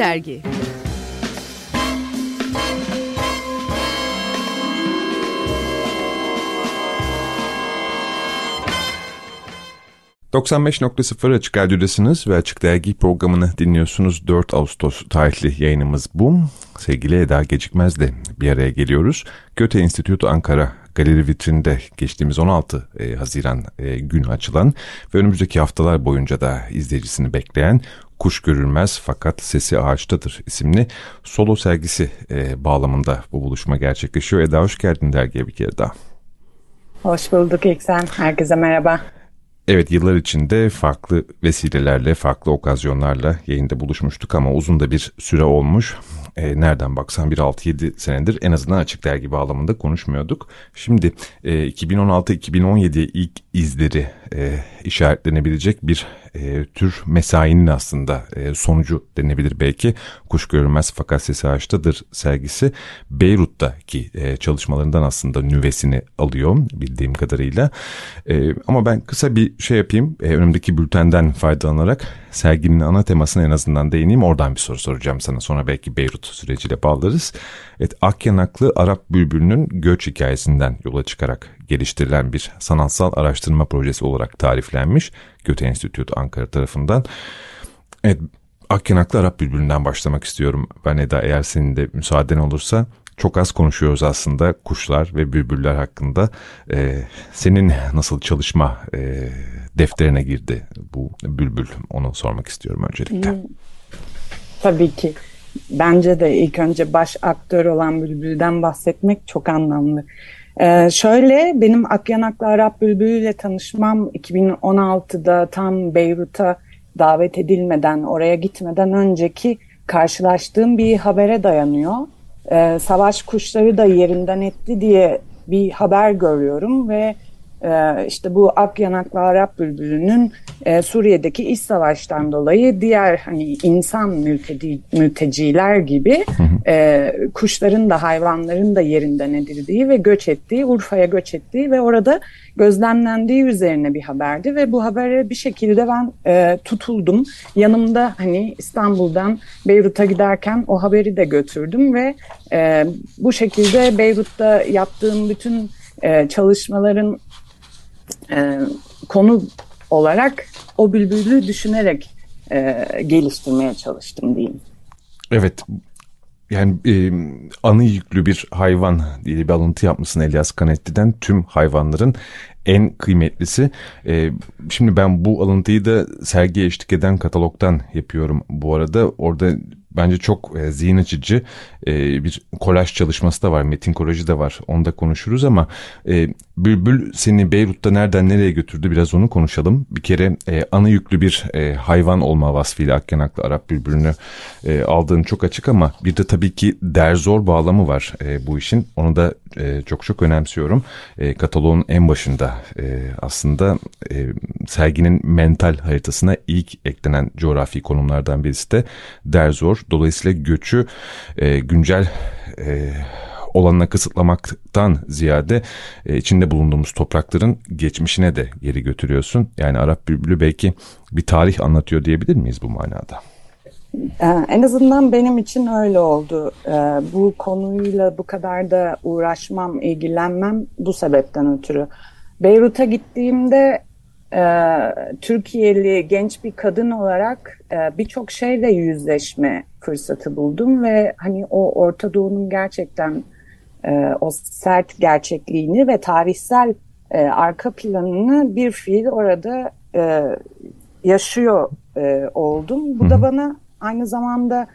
Dergi ...95.0 Açık Radyo'dasınız ve Açık Dergi programını dinliyorsunuz. 4 Ağustos tarihli yayınımız bu. Sevgili Eda Gecikmez de bir araya geliyoruz. Göte Enstitüsü Ankara galeri vitrinde geçtiğimiz 16 e, Haziran e, günü açılan ve önümüzdeki haftalar boyunca da izleyicisini bekleyen Kuş Görülmez Fakat Sesi Ağaçtadır isimli solo sergisi e, bağlamında bu buluşma gerçekleşiyor. Eda hoş geldin dergiye bir kere daha. Hoş bulduk İksen. Herkese merhaba. Evet yıllar içinde farklı vesilelerle, farklı okazyonlarla yayında buluşmuştuk ama uzun da bir süre olmuş. E, nereden baksan bir 6-7 senedir en azından açık dergi bağlamında konuşmuyorduk. Şimdi e, 2016-2017 ilk izleri e, işaretlenebilecek bir e, tür mesainin aslında e, sonucu denebilir belki. Kuş görülmez fakat sesi ağaçtadır sergisi Beyrut'taki e, çalışmalarından aslında nüvesini alıyor bildiğim kadarıyla. E, ama ben kısa bir şey yapayım e, önümdeki bültenden faydalanarak serginin ana temasına en azından değineyim. Oradan bir soru soracağım sana sonra belki Beyrut süreciyle bağlarız. Evet, Akyanaklı Arap Bülbülü'nün göç hikayesinden yola çıkarak geliştirilen bir sanatsal araştırma projesi olarak tariflenmiş Göte Enstitüsü Ankara tarafından. Evet, Akyanaklı Arap Bülbülü'nden başlamak istiyorum ben Eda eğer senin de müsaaden olursa. Çok az konuşuyoruz aslında kuşlar ve bülbüller hakkında. Ee, senin nasıl çalışma e, defterine girdi bu bülbül onu sormak istiyorum öncelikle. Tabii ki. Bence de ilk önce baş aktör olan bülbülden bahsetmek çok anlamlı. Ee, şöyle benim Akyanaklı Arap Bülbülü ile tanışmam 2016'da tam Beyrut'a davet edilmeden oraya gitmeden önceki karşılaştığım bir habere dayanıyor. Ee, savaş kuşları da yerinden etti diye bir haber görüyorum ve e, işte bu Akyanaklı Arap Bülbülü'nün e, Suriye'deki iç savaştan dolayı diğer hani insan mülteci, mülteciler gibi e, kuşların da hayvanların da yerinden edildiği ve göç ettiği, Urfa'ya göç ettiği ve orada gözlemlendiği üzerine bir haberdi ve bu habere bir şekilde ben e, tutuldum. Yanımda hani İstanbul'dan Beyrut'a giderken o haberi de götürdüm ve e, bu şekilde Beyrut'ta yaptığım bütün e, çalışmaların e, konu olarak o bülbülü düşünerek e, geliştirmeye çalıştım diyeyim. Evet yani e, anı yüklü bir hayvan diye bir alıntı yapmışsın Elias Canetti'den tüm hayvanların en kıymetlisi. E, şimdi ben bu alıntıyı da sergiye eşlik eden katalogdan yapıyorum bu arada. Orada bence çok e, zihin açıcı e, bir kolaj çalışması da var. Metin kolajı da var. Onu da konuşuruz ama e, Bülbül seni Beyrut'ta nereden nereye götürdü biraz onu konuşalım. Bir kere e, anı yüklü bir e, hayvan olma vasfıyla Akyanaklı Arap Bülbülünü e, aldığın çok açık ama bir de tabii ki derzor bağlamı var e, bu işin. Onu da e, çok çok önemsiyorum. E, kataloğun en başında e, aslında e, serginin mental haritasına ilk eklenen coğrafi konumlardan birisi de derzor. Dolayısıyla göçü e, güncel e, olanına kısıtlamaktan ziyade e, içinde bulunduğumuz toprakların geçmişine de geri götürüyorsun. Yani Arap Bülbülü belki bir tarih anlatıyor diyebilir miyiz bu manada? Ee, en azından benim için öyle oldu. Ee, bu konuyla bu kadar da uğraşmam, ilgilenmem bu sebepten ötürü. Beyrut'a gittiğimde e, Türkiye'li genç bir kadın olarak e, birçok şeyle yüzleşme fırsatı buldum ve hani o Orta Doğu'nun gerçekten e, o sert gerçekliğini ve tarihsel e, arka planını bir fiil orada e, yaşıyor e, oldum. Bu da bana aynı zamanda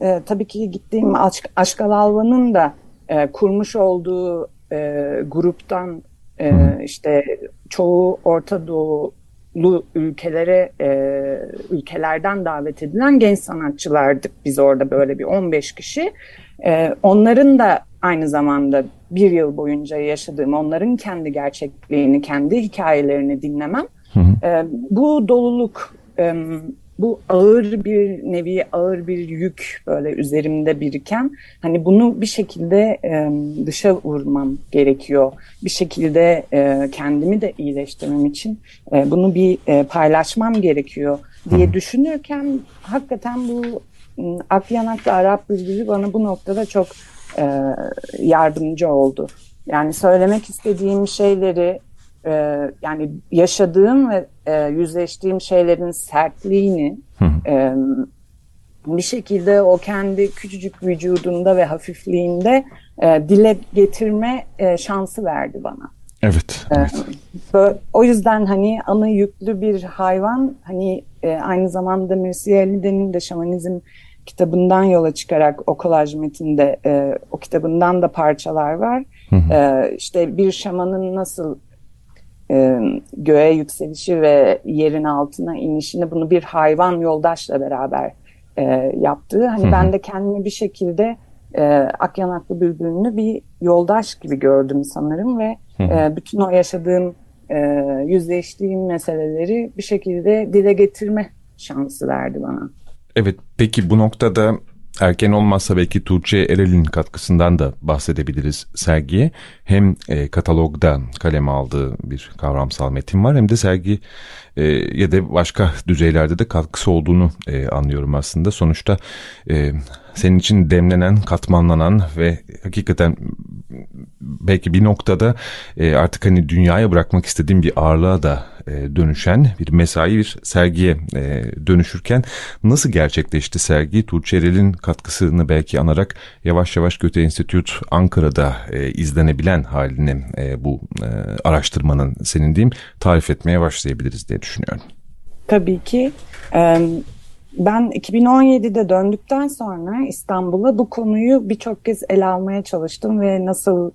e, tabii ki gittiğim Aşk, Aşkal Alvan'ın da e, kurmuş olduğu e, gruptan e, işte çoğu Orta Doğulu ülkelere e, ülkelerden davet edilen genç sanatçılardık biz orada böyle bir 15 kişi. E, onların da aynı zamanda bir yıl boyunca yaşadığım onların kendi gerçekliğini, kendi hikayelerini dinlemem. Hı hı. E, bu doluluk, e, bu ağır bir nevi ağır bir yük böyle üzerimde biriken hani bunu bir şekilde e, dışa vurmam gerekiyor. Bir şekilde e, kendimi de iyileştirmem için e, bunu bir e, paylaşmam gerekiyor diye Hı. düşünürken hakikaten bu Akyanaklı Arap Bülbülü bana bu noktada çok e, yardımcı oldu. Yani söylemek istediğim şeyleri e, yani yaşadığım ve e, yüzleştiğim şeylerin sertliğini e, bir şekilde o kendi küçücük vücudunda ve hafifliğinde e, dile getirme e, şansı verdi bana. Evet. evet. Böyle, o yüzden hani anı yüklü bir hayvan hani e, aynı zamanda Mircea Elide'nin de şamanizm kitabından yola çıkarak o kolaj metinde e, o kitabından da parçalar var. Hı hı. E, işte bir şamanın nasıl e, göğe yükselişi ve yerin altına inişini bunu bir hayvan yoldaşla beraber e, yaptığı. Hani hı ben de kendimi bir şekilde e, Akyanaklı Bülbül'ünü bir yoldaş gibi gördüm sanırım ve hı hı. E, bütün o yaşadığım e, yüzleştiğim meseleleri bir şekilde dile getirme şansı verdi bana. Evet peki bu noktada erken olmazsa belki Tuğçe Erel'in katkısından da bahsedebiliriz sergiye. Hem e, katalogda kaleme aldığı bir kavramsal metin var hem de sergi e, ya da başka düzeylerde de katkısı olduğunu e, anlıyorum aslında. Sonuçta e, senin için demlenen, katmanlanan ve hakikaten belki bir noktada e, artık hani dünyaya bırakmak istediğim bir ağırlığa da e, dönüşen bir mesai bir sergiye e, dönüşürken nasıl gerçekleşti sergi? Tuğçe Erel'in katkısını belki anarak yavaş yavaş Göte Enstitüt Ankara'da e, izlenebilen halini e, bu e, araştırmanın senin diyeyim tarif etmeye başlayabiliriz diye düşünüyorum. Tabii ki. Ben 2017'de döndükten sonra İstanbul'a bu konuyu birçok kez ele almaya çalıştım ve nasıl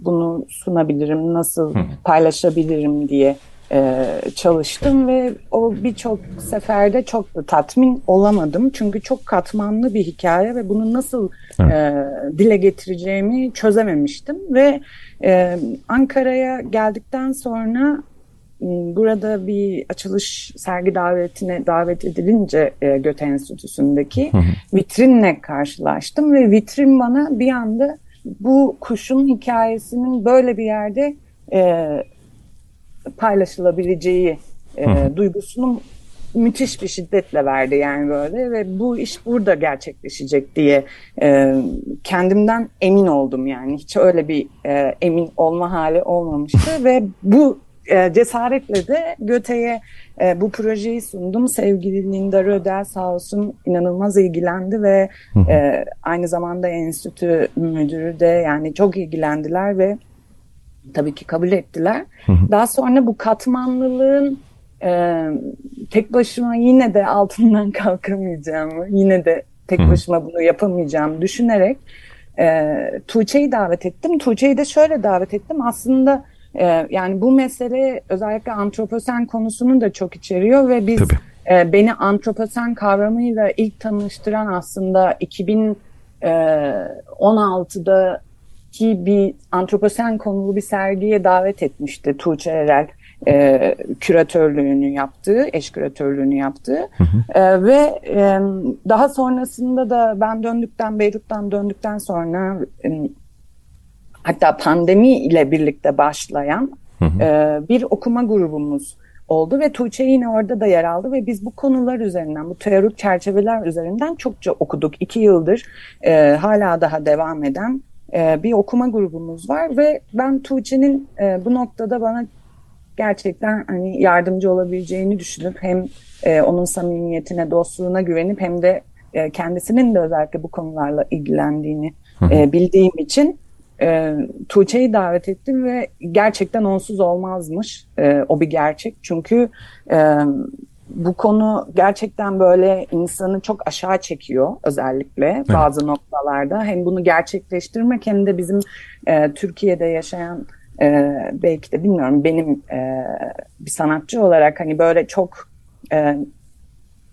bunu sunabilirim, nasıl paylaşabilirim diye e, çalıştım ve o birçok seferde çok da tatmin olamadım. Çünkü çok katmanlı bir hikaye ve bunu nasıl e, dile getireceğimi çözememiştim. Ve e, Ankara'ya geldikten sonra burada bir açılış sergi davetine davet edilince e, Göte Enstitüsü'ndeki vitrinle karşılaştım ve vitrin bana bir anda bu kuşun hikayesinin böyle bir yerde e, paylaşılabileceği e, duygusunu müthiş bir şiddetle verdi yani böyle ve bu iş burada gerçekleşecek diye e, kendimden emin oldum yani. Hiç öyle bir e, emin olma hali olmamıştı ve bu e, cesaretle de Göte'ye e, bu projeyi sundum. Sevgili Linda Rödel sağ olsun inanılmaz ilgilendi ve e, aynı zamanda enstitü müdürü de yani çok ilgilendiler ve tabii ki kabul ettiler. Daha sonra bu katmanlılığın e, tek başıma yine de altından kalkamayacağımı, yine de tek başıma bunu yapamayacağımı düşünerek e, Tuğçe'yi davet ettim. Tuğçe'yi de şöyle davet ettim. Aslında e, yani bu mesele özellikle antroposen konusunu da çok içeriyor ve biz e, beni antroposen kavramıyla ilk tanıştıran aslında 2016'da ki bir antroposen konulu bir sergiye davet etmişti Tuğçe Erel e, küratörlüğünü yaptığı, eş küratörlüğünü yaptığı hı hı. E, ve e, daha sonrasında da ben döndükten Beyrut'tan döndükten sonra e, hatta pandemi ile birlikte başlayan hı hı. E, bir okuma grubumuz oldu ve Tuğçe yine orada da yer aldı ve biz bu konular üzerinden, bu teorik çerçeveler üzerinden çokça okuduk. İki yıldır e, hala daha devam eden e, bir okuma grubumuz var ve ben Tuğçe'nin e, bu noktada bana gerçekten hani yardımcı olabileceğini düşünüp hem e, onun samimiyetine, dostluğuna güvenip hem de e, kendisinin de özellikle bu konularla ilgilendiğini e, bildiğim için e, Tuğçe'yi davet ettim ve gerçekten onsuz olmazmış. E, o bir gerçek. Çünkü e, bu konu gerçekten böyle insanı çok aşağı çekiyor özellikle evet. bazı noktalarda. Hem bunu gerçekleştirmek hem de bizim e, Türkiye'de yaşayan e, belki de bilmiyorum benim e, bir sanatçı olarak hani böyle çok e,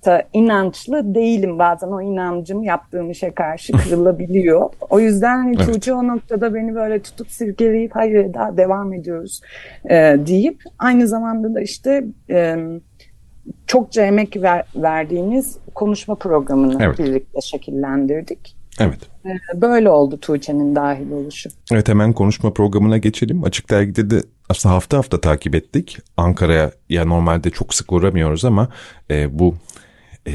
da inançlı değilim. Bazen o inancım yaptığım işe karşı kırılabiliyor. o yüzden hani evet. Tuğçe o noktada beni böyle tutup sirkeleyip hayır daha devam ediyoruz e, deyip aynı zamanda da işte e, çokça emek ver, verdiğimiz konuşma programını evet. birlikte şekillendirdik. Evet. E, böyle oldu Tuğçe'nin dahil oluşu. Evet hemen konuşma programına geçelim. Açık Dergi'de de aslında hafta hafta takip ettik. Ankara'ya ya normalde çok sık uğramıyoruz ama e, bu e,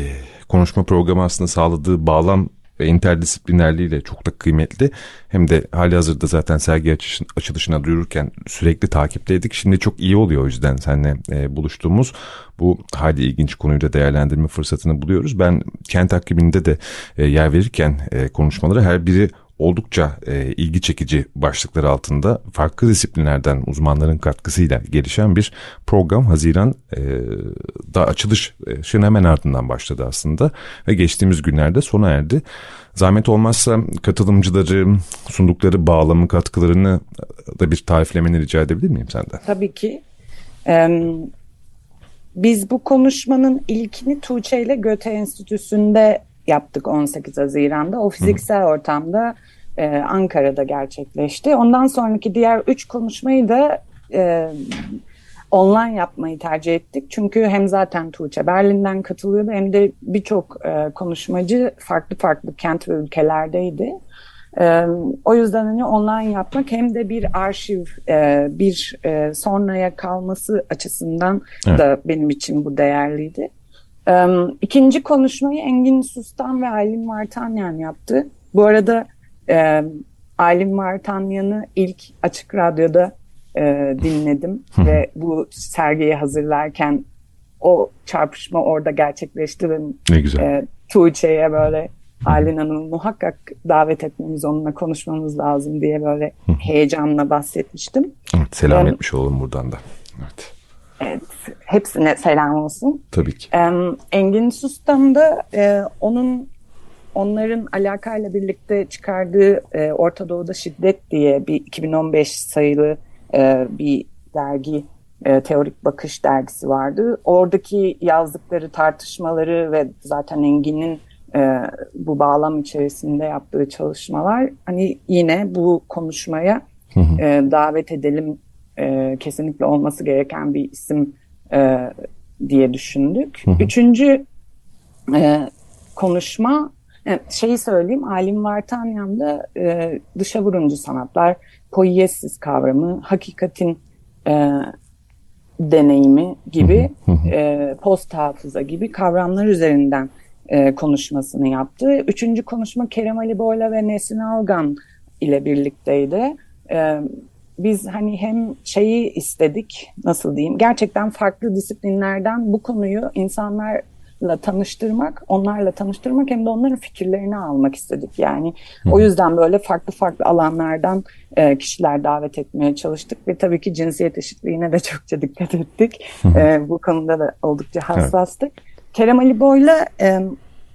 konuşma programı aslında sağladığı bağlam ve interdisiplinerliğiyle çok da kıymetli. Hem de hali hazırda zaten sergi açışın, açılışına duyururken sürekli takipteydik. Şimdi çok iyi oluyor o yüzden seninle e, buluştuğumuz bu hali ilginç konuyu da değerlendirme fırsatını buluyoruz. Ben kent takibinde de e, yer verirken e, konuşmaları her biri oldukça e, ilgi çekici başlıklar altında farklı disiplinlerden uzmanların katkısıyla gelişen bir program Haziran e, da açılışın hemen ardından başladı aslında ve geçtiğimiz günlerde sona erdi. Zahmet olmazsa katılımcıları sundukları bağlamı katkılarını da bir tariflemeni rica edebilir miyim senden? Tabii ki. Ee, biz bu konuşmanın ilkini Tuğçe ile Göte Enstitüsü'nde yaptık 18 Haziran'da. O fiziksel Hı. ortamda e, Ankara'da gerçekleşti. Ondan sonraki diğer üç konuşmayı da e, online yapmayı tercih ettik. Çünkü hem zaten Tuğçe Berlin'den katılıyordu hem de birçok e, konuşmacı farklı farklı kent ve ülkelerdeydi. E, o yüzden hani online yapmak hem de bir arşiv, e, bir e, sonraya kalması açısından evet. da benim için bu değerliydi. E, ikinci konuşmayı Engin Sustan ve Aylin Vartanyan yaptı. Bu arada e, Aylin Vartanyan'ı ilk Açık Radyo'da e, dinledim ve bu sergiyi hazırlarken o çarpışma orada gerçekleşti ve ne güzel. E, Tuğçe'ye böyle Aylin Hanım'ı muhakkak davet etmemiz, onunla konuşmamız lazım diye böyle heyecanla bahsetmiştim. Evet, selam ee, etmiş olalım buradan da. Evet. Evet, hepsine selam olsun. Tabii ki. Ee, Engin Sustam da e, onun onların alakayla birlikte çıkardığı e, Orta Doğu'da Şiddet diye bir 2015 sayılı e, bir dergi e, Teorik Bakış dergisi vardı. Oradaki yazdıkları tartışmaları ve zaten Engin'in e, bu bağlam içerisinde yaptığı çalışmalar hani yine bu konuşmaya E, davet edelim e, kesinlikle olması gereken bir isim e, diye düşündük. Üçüncü e, konuşma şeyi söyleyeyim, Alim Vartanyan'da e, dışa vuruncu sanatlar, poiesis kavramı, hakikatin e, deneyimi gibi, e, post hafıza gibi kavramlar üzerinden e, konuşmasını yaptı. Üçüncü konuşma Kerem Ali Boyla ve Nesin Algan ile birlikteydi. E, biz hani hem şeyi istedik, nasıl diyeyim, gerçekten farklı disiplinlerden bu konuyu insanlar tanıştırmak, onlarla tanıştırmak hem de onların fikirlerini almak istedik. Yani Hı. o yüzden böyle farklı farklı alanlardan e, kişiler davet etmeye çalıştık ve tabii ki cinsiyet eşitliğine de çokça dikkat ettik. E, bu konuda da oldukça hassastık. Evet. Kerem Ali Boy'la e,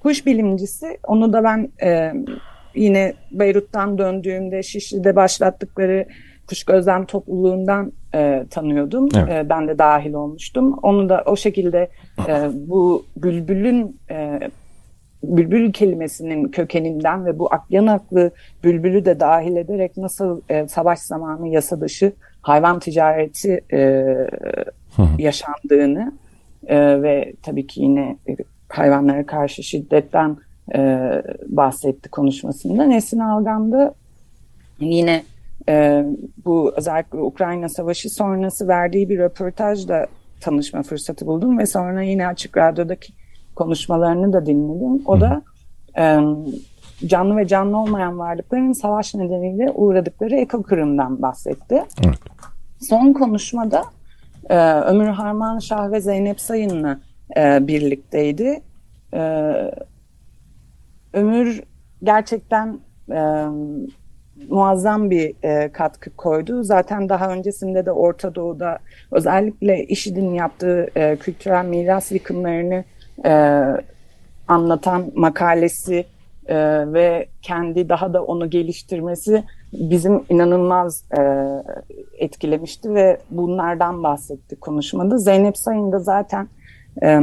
kuş bilimcisi, onu da ben e, yine Beyrut'tan döndüğümde Şişli'de başlattıkları kuş gözlem topluluğundan e, tanıyordum. Evet. E, ben de dahil olmuştum. Onu da o şekilde e, bu bülbülün e, bülbül kelimesinin kökeninden ve bu akyanaklı bülbülü de dahil ederek nasıl e, savaş zamanı yasa dışı hayvan ticareti e, yaşandığını e, ve tabii ki yine hayvanlara karşı şiddetten e, bahsetti konuşmasında. Nesin Algan'da yine e, bu özellikle Ukrayna Savaşı sonrası verdiği bir röportajla tanışma fırsatı buldum ve sonra yine Açık Radyo'daki konuşmalarını da dinledim. O da e, canlı ve canlı olmayan varlıkların savaş nedeniyle uğradıkları ekokırımdan bahsetti. Evet. Son konuşmada e, Ömür Harman Şah ve Zeynep Sayın'la e, birlikteydi. E, Ömür gerçekten e, muazzam bir e, katkı koydu. Zaten daha öncesinde de Orta Doğu'da özellikle IŞİD'in yaptığı e, kültürel miras yıkımlarını e, anlatan makalesi e, ve kendi daha da onu geliştirmesi bizim inanılmaz e, etkilemişti ve bunlardan bahsetti konuşmada. Zeynep Sayın da zaten e,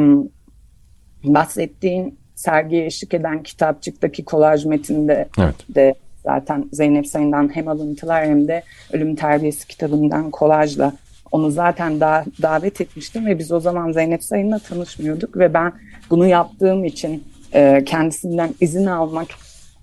bahsettiğin sergiye eşlik eden kitapçıktaki kolaj metinde evet. de Zaten Zeynep Sayın'dan hem alıntılar hem de Ölüm Terbiyesi kitabından kolajla onu zaten da davet etmiştim ve biz o zaman Zeynep Sayın'la tanışmıyorduk ve ben bunu yaptığım için e, kendisinden izin almak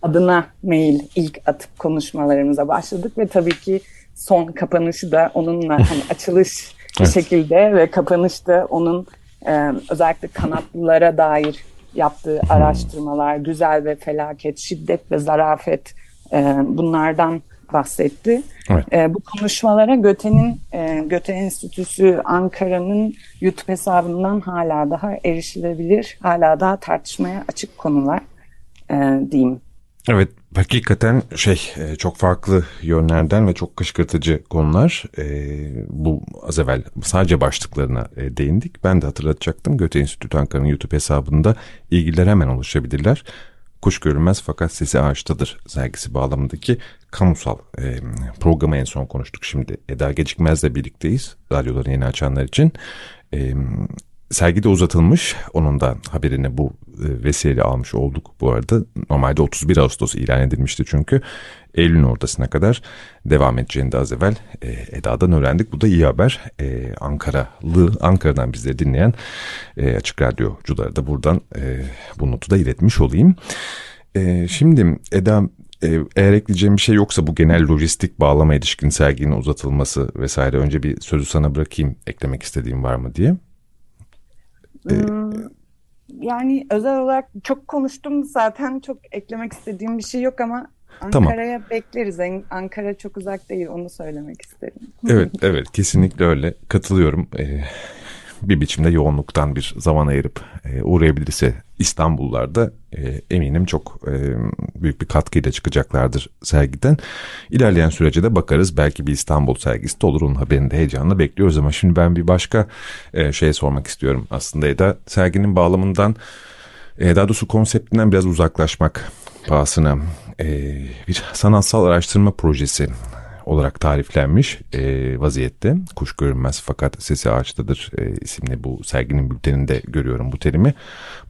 adına mail ilk atıp konuşmalarımıza başladık ve tabii ki son kapanışı da onunla hani açılış evet. şekilde ve kapanışta onun e, özellikle kanatlılara dair yaptığı araştırmalar, güzel ve felaket, şiddet ve zarafet e, bunlardan bahsetti. Evet. E, bu konuşmalara Göte'nin e, Göte Enstitüsü Ankara'nın YouTube hesabından hala daha erişilebilir, hala daha tartışmaya açık konular e, diyeyim. Evet hakikaten şey çok farklı yönlerden ve çok kışkırtıcı konular. Bu az evvel sadece başlıklarına değindik. Ben de hatırlatacaktım. Göte Enstitüsü Ankara'nın YouTube hesabında ilgiler hemen ulaşabilirler. Kuş görünmez fakat sesi ağaçtadır sergisi bağlamındaki kamusal e, programı en son konuştuk. Şimdi Eda Gecikmez'le birlikteyiz radyoları yeni açanlar için. E, sergi de uzatılmış. Onun da haberini bu e, vesileyle almış olduk bu arada. Normalde 31 Ağustos ilan edilmişti çünkü. Eylül'ün ortasına kadar devam edeceğini de az evvel e, Eda'dan öğrendik. Bu da iyi haber. E, Ankaralı, Ankara'dan bizleri dinleyen e, açık radyocuları da buradan e, bu notu da iletmiş olayım. E, şimdi Eda e, eğer ekleyeceğim bir şey yoksa bu genel lojistik bağlama ilişkin serginin uzatılması vesaire önce bir sözü sana bırakayım eklemek istediğim var mı diye. Hmm, yani özel olarak çok konuştum zaten çok eklemek istediğim bir şey yok ama Ankara'ya tamam. bekleriz. Ankara çok uzak değil onu söylemek isterim. Evet evet kesinlikle öyle katılıyorum. Ee, bir biçimde yoğunluktan bir zaman ayırıp e, uğrayabilirse İstanbullarda e, eminim çok e, büyük bir katkıyla çıkacaklardır sergiden. İlerleyen sürece de bakarız belki bir İstanbul sergisi de olur onun haberini de heyecanla bekliyoruz ama şimdi ben bir başka e, şey sormak istiyorum aslında Eda. Serginin bağlamından e, daha doğrusu konseptinden biraz uzaklaşmak pahasına e, bir sanatsal araştırma projesi olarak tariflenmiş e, vaziyette. Kuş görünmez fakat sesi ağaçtadır e, isimli bu serginin bülteninde görüyorum bu terimi.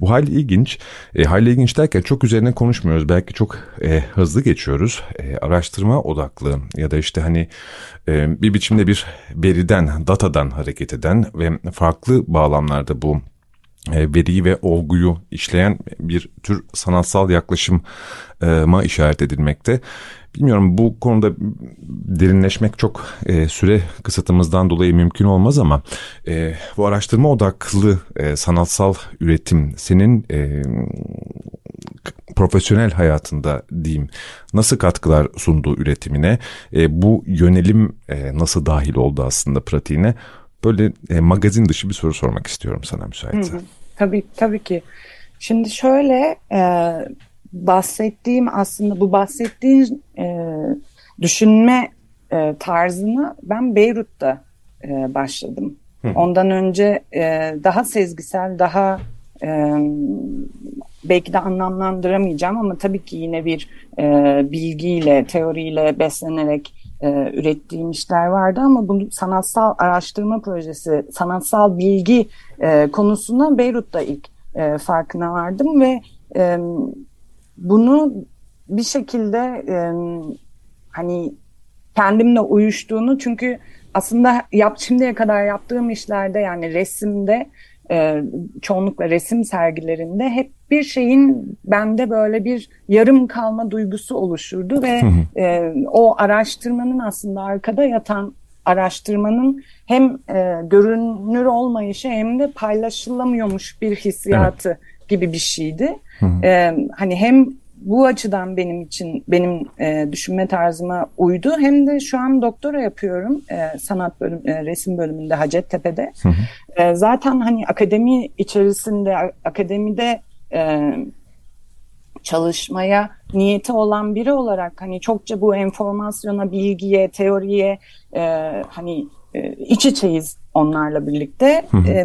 Bu hal ilginç. E, hal ilginç derken çok üzerine konuşmuyoruz. Belki çok e, hızlı geçiyoruz. E, araştırma odaklı ya da işte hani e, bir biçimde bir veriden, datadan hareket eden ve farklı bağlamlarda bu veriyi ve olguyu işleyen bir tür sanatsal yaklaşıma işaret edilmekte. Bilmiyorum bu konuda derinleşmek çok e, süre kısıtımızdan dolayı mümkün olmaz ama e, bu araştırma odaklı e, sanatsal üretim senin e, profesyonel hayatında diyeyim nasıl katkılar sundu üretimine e, bu yönelim e, nasıl dahil oldu aslında pratiğine böyle e, magazin dışı bir soru sormak istiyorum sana müsaitse. Tabii tabii ki. Şimdi şöyle e, bahsettiğim aslında bu bahsettiğim e, düşünme e, tarzını ben Beyrut'ta e, başladım. Hı. Ondan önce e, daha sezgisel, daha e, belki de anlamlandıramayacağım ama tabii ki yine bir e, bilgiyle, teoriyle beslenerek e, ürettiğim işler vardı ama bu sanatsal araştırma projesi, sanatsal bilgi e, konusunda Beyrut'ta ilk e, farkına vardım ve e, bunu bir şekilde e, hani kendimle uyuştuğunu çünkü aslında yap, şimdiye kadar yaptığım işlerde yani resimde e, çoğunlukla resim sergilerinde hep bir şeyin bende böyle bir yarım kalma duygusu oluşurdu ve e, o araştırmanın aslında arkada yatan araştırmanın hem e, görünür olmayışı hem de paylaşılamıyormuş bir hissiyatı evet. gibi bir şeydi. E, hani hem bu açıdan benim için benim e, düşünme tarzıma uydu. Hem de şu an doktora yapıyorum e, sanat bölüm, e, resim bölümünde Hacettepe'de. Hı hı. E, zaten hani akademi içerisinde akademide e, çalışmaya niyeti olan biri olarak hani çokça bu enformasyona, bilgiye, teoriye e, hani e, iç içeyiz onlarla birlikte. Hı hı. E,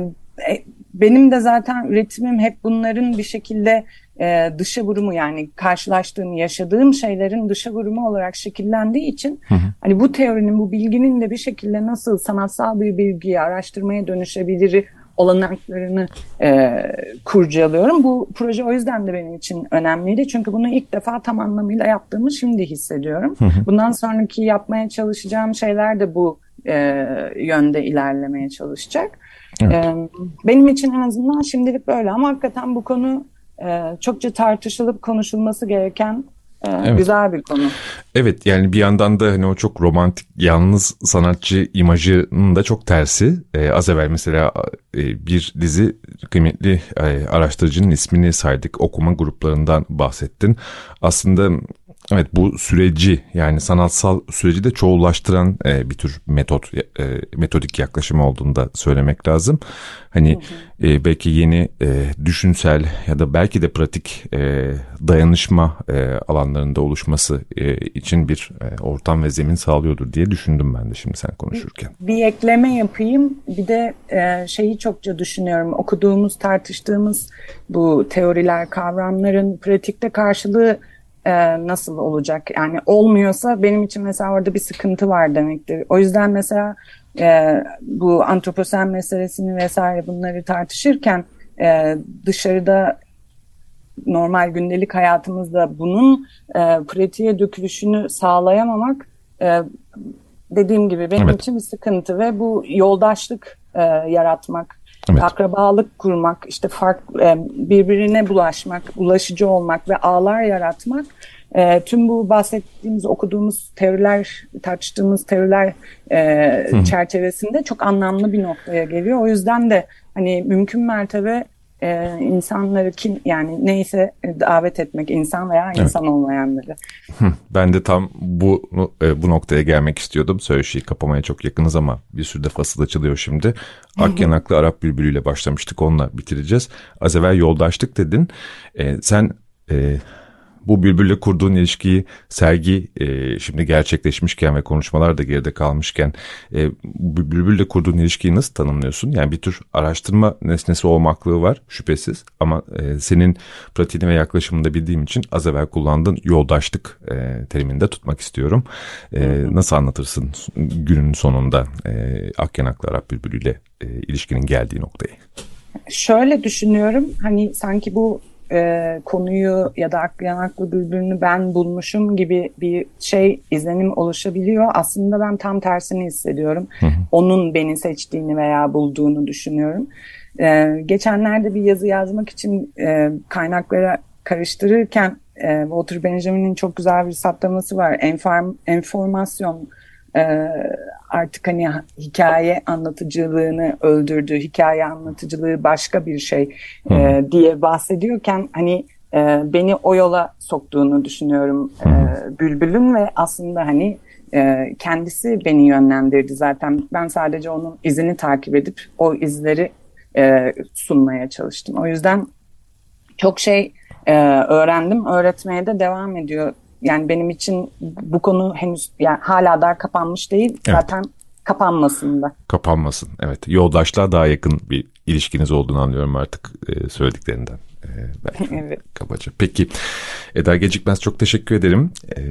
e benim de zaten üretimim hep bunların bir şekilde e, dışa vurumu yani karşılaştığım, yaşadığım şeylerin dışa vurumu olarak şekillendiği için hı hı. hani bu teorinin, bu bilginin de bir şekilde nasıl sanatsal bir bilgiye, araştırmaya dönüşebilir olanaklarını e, kurcalıyorum. Bu proje o yüzden de benim için önemliydi. Çünkü bunu ilk defa tam anlamıyla yaptığımı şimdi hissediyorum. Hı hı. Bundan sonraki yapmaya çalışacağım şeyler de bu e, yönde ilerlemeye çalışacak. Evet. E, benim için en azından şimdilik böyle ama hakikaten bu konu e, çokça tartışılıp konuşulması gereken Ee, evet. Güzel bir konu. Evet yani bir yandan da hani o çok romantik yalnız sanatçı imajının da çok tersi. Ee, az evvel mesela e, bir dizi kıymetli e, araştırıcının ismini saydık. Okuma gruplarından bahsettin. Aslında Evet bu süreci yani sanatsal süreci de çoğullaştıran e, bir tür metot e, metodik yaklaşım olduğunu da söylemek lazım. Hani. E, belki yeni e, düşünsel ya da belki de pratik e, dayanışma e, alanlarında oluşması e, için bir e, ortam ve zemin sağlıyordur diye düşündüm ben de şimdi sen konuşurken. Bir, bir ekleme yapayım. Bir de e, şeyi çokça düşünüyorum. Okuduğumuz, tartıştığımız bu teoriler, kavramların pratikte karşılığı e, nasıl olacak? Yani olmuyorsa benim için mesela orada bir sıkıntı var demektir. O yüzden mesela e, bu antroposen meselesini vesaire bunları tartışırken e, dışarıda normal gündelik hayatımızda bunun e, pratiğe dökülüşünü sağlayamamak e, dediğim gibi benim evet. için bir sıkıntı ve bu yoldaşlık e, yaratmak, evet. akrabalık kurmak, işte fark e, birbirine bulaşmak, ulaşıcı olmak ve ağlar yaratmak e, tüm bu bahsettiğimiz, okuduğumuz teoriler, tartıştığımız teoriler e, çerçevesinde çok anlamlı bir noktaya geliyor. O yüzden de hani mümkün mertebe e, insanları kim yani neyse davet etmek insan veya insan evet. olmayanları. Ben de tam bu e, bu noktaya gelmek istiyordum. Söyleşiyi kapamaya çok yakınız ama bir sürü de fasıl açılıyor şimdi. Akyanaklı Arap Bülbülü'yle başlamıştık onunla bitireceğiz. Az evvel yoldaşlık dedin. E, sen e, bu Bülbül'le kurduğun ilişkiyi sergi e, şimdi gerçekleşmişken ve konuşmalar da geride kalmışken e, Bülbül'le kurduğun ilişkiyi nasıl tanımlıyorsun? Yani bir tür araştırma nesnesi olmaklığı var şüphesiz ama e, senin pratiğini ve yaklaşımını da bildiğim için az evvel kullandığın yoldaşlık e, terimini de tutmak istiyorum. E, nasıl anlatırsın günün sonunda e, Akyanaklı Arap Bülbül'üyle e, ilişkinin geldiği noktayı? Şöyle düşünüyorum hani sanki bu e, konuyu ya da yanaklı bülbülünü ben bulmuşum gibi bir şey izlenim oluşabiliyor. Aslında ben tam tersini hissediyorum. Hı hı. Onun beni seçtiğini veya bulduğunu düşünüyorum. E, geçenlerde bir yazı yazmak için e, kaynaklara karıştırırken e, Walter Benjamin'in çok güzel bir saptaması var. Enform, enformasyon e, artık hani hikaye anlatıcılığını öldürdü, hikaye anlatıcılığı başka bir şey e, diye bahsediyorken hani e, beni o yola soktuğunu düşünüyorum e, Bülbül'ün ve aslında hani e, kendisi beni yönlendirdi zaten. Ben sadece onun izini takip edip o izleri e, sunmaya çalıştım. O yüzden çok şey e, öğrendim, öğretmeye de devam ediyor yani benim için bu konu henüz yani hala daha kapanmış değil. Evet. Zaten kapanmasın da. Kapanmasın evet. Yoldaşlığa daha yakın bir ilişkiniz olduğunu anlıyorum artık e, söylediklerinden. E, belki evet. kabaca. Peki Eda Gecikmez çok teşekkür ederim. E,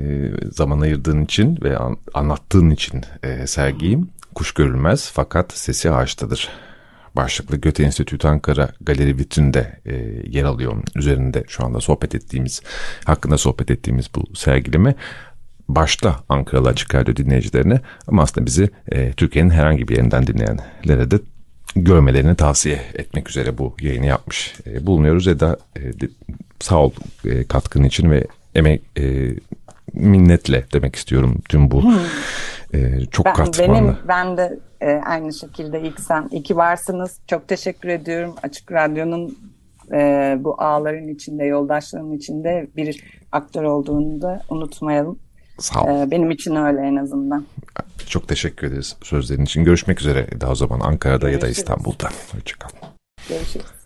zaman ayırdığın için ve an, anlattığın için e, sergiyi. Kuş görülmez fakat sesi ağaçtadır başlıklı Göte Enstitüsü Ankara Galeri Vitrinde e, yer alıyor. Üzerinde şu anda sohbet ettiğimiz, hakkında sohbet ettiğimiz bu sergileme başta Ankaralı Açık Radyo dinleyicilerine ama aslında bizi e, Türkiye'nin herhangi bir yerinden dinleyenlere de görmelerini tavsiye etmek üzere bu yayını yapmış e, bulunuyoruz. Eda e, sağ ol e, katkın için ve emek e, minnetle demek istiyorum tüm bu hmm. E, çok ben, katmanlı. Benim, ben de e, aynı şekilde ilk sen iki varsınız. Çok teşekkür ediyorum. Açık Radyo'nun e, bu ağların içinde, yoldaşların içinde bir aktör olduğunu da unutmayalım. Sağ ol. E, benim için öyle en azından. Çok teşekkür ederiz sözlerin için. Görüşmek üzere daha o zaman Ankara'da Görüşürüz. ya da İstanbul'da. Hoşçakal. Görüşürüz.